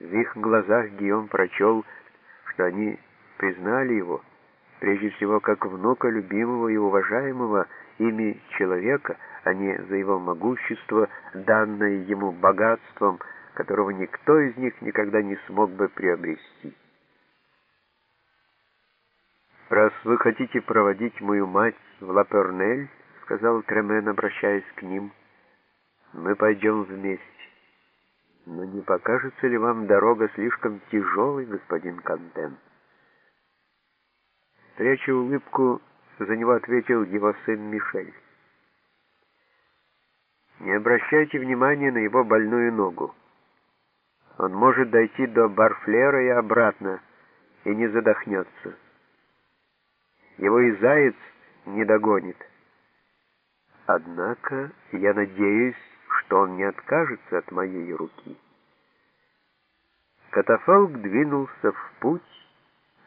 В их глазах Гийом прочел, что они признали его, прежде всего как внука любимого и уважаемого ими человека, а не за его могущество, данное ему богатством, которого никто из них никогда не смог бы приобрести. «Раз вы хотите проводить мою мать в Лапернель, — сказал Тремен, обращаясь к ним, — мы пойдем вместе. Но не покажется ли вам дорога слишком тяжелой, господин Кантен?» Пряча улыбку, за него ответил его сын Мишель. «Не обращайте внимания на его больную ногу. Он может дойти до Барфлера и обратно, и не задохнется. Его и заяц не догонит. Однако я надеюсь, что он не откажется от моей руки». Катафалк двинулся в путь,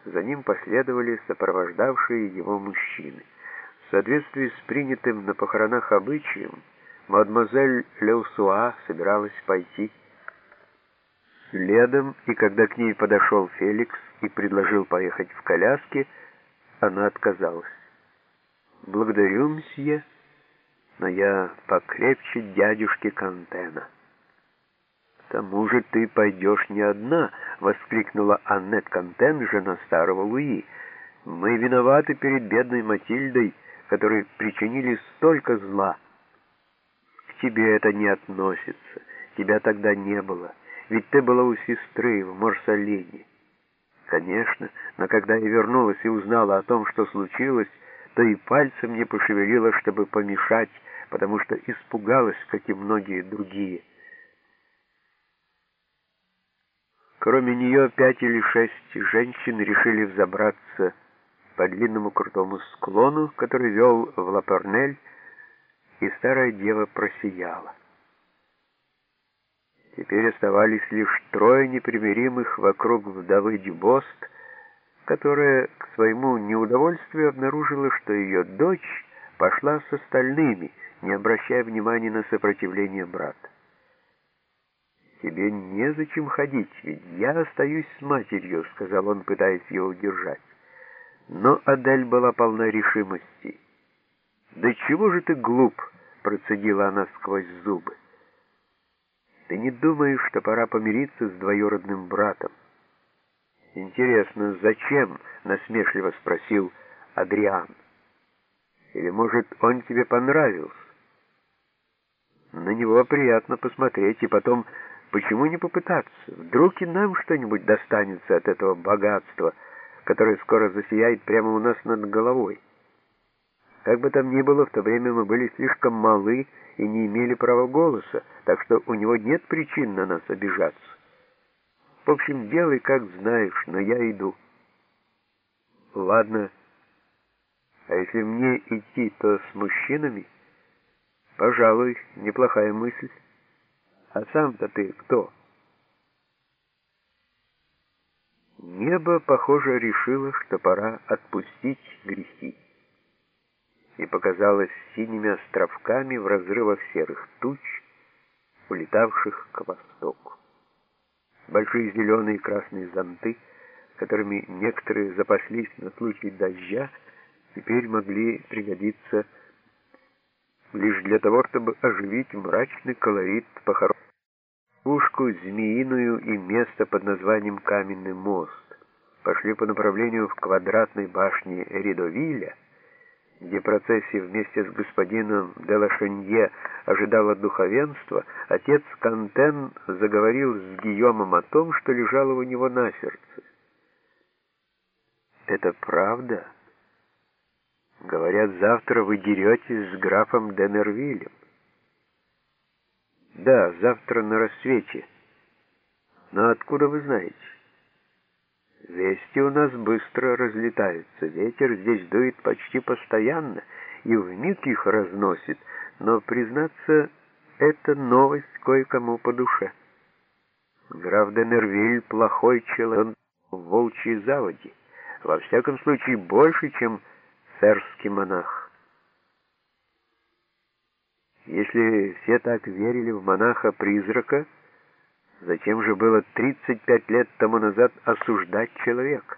за ним последовали сопровождавшие его мужчины. В соответствии с принятым на похоронах обычаем, мадемуазель Леусуа собиралась пойти следом, и когда к ней подошел Феликс и предложил поехать в коляске, она отказалась. «Благодарю, мсье, но я покрепче дядюшки Кантена». «К тому же ты пойдешь не одна», — воскликнула Аннет Кантен, жена старого Луи. «Мы виноваты перед бедной Матильдой, которой причинили столько зла. К тебе это не относится, тебя тогда не было, ведь ты была у сестры в Марсалине». Конечно, но когда я вернулась и узнала о том, что случилось, то и пальцем не пошевелила, чтобы помешать, потому что испугалась, как и многие другие. Кроме нее пять или шесть женщин решили взобраться по длинному крутому склону, который вел в Лапорнель, и старая дева просияла. Теперь оставались лишь трое непримиримых вокруг вдовы Дюбост, которая к своему неудовольствию обнаружила, что ее дочь пошла с остальными, не обращая внимания на сопротивление брата. «Тебе незачем ходить, ведь я остаюсь с матерью», — сказал он, пытаясь ее удержать. Но Адель была полна решимости. «Да чего же ты глуп?» — процедила она сквозь зубы. «Ты не думаешь, что пора помириться с двоюродным братом?» «Интересно, зачем?» — насмешливо спросил Адриан. «Или, может, он тебе понравился?» «На него приятно посмотреть, и потом Почему не попытаться? Вдруг и нам что-нибудь достанется от этого богатства, которое скоро засияет прямо у нас над головой. Как бы там ни было, в то время мы были слишком малы и не имели права голоса, так что у него нет причин на нас обижаться. В общем, делай, как знаешь, но я иду. Ладно. А если мне идти, то с мужчинами? Пожалуй, неплохая мысль. А сам-то ты кто? Небо, похоже, решило, что пора отпустить грехи. И показалось синими островками в разрывах серых туч, улетавших к востоку. Большие зеленые и красные зонты, которыми некоторые запаслись на случай дождя, теперь могли пригодиться лишь для того, чтобы оживить мрачный колорит похорон. Пушку Змеиную и место под названием Каменный мост пошли по направлению в квадратной башне Ридовиля, где процессия вместе с господином Делашенье ожидала духовенства, отец Кантен заговорил с Гийомом о том, что лежало у него на сердце. «Это правда?» Говорят, завтра вы деретесь с графом Денервилем. Да, завтра на рассвете. Но откуда вы знаете? Вести у нас быстро разлетаются. Ветер здесь дует почти постоянно и вмиг их разносит. Но, признаться, это новость кое-кому по душе. Граф Денервиль плохой человек в волчьей заводе. Во всяком случае, больше, чем царский монах. Если все так верили в монаха-призрака, Зачем же было 35 лет тому назад осуждать человека?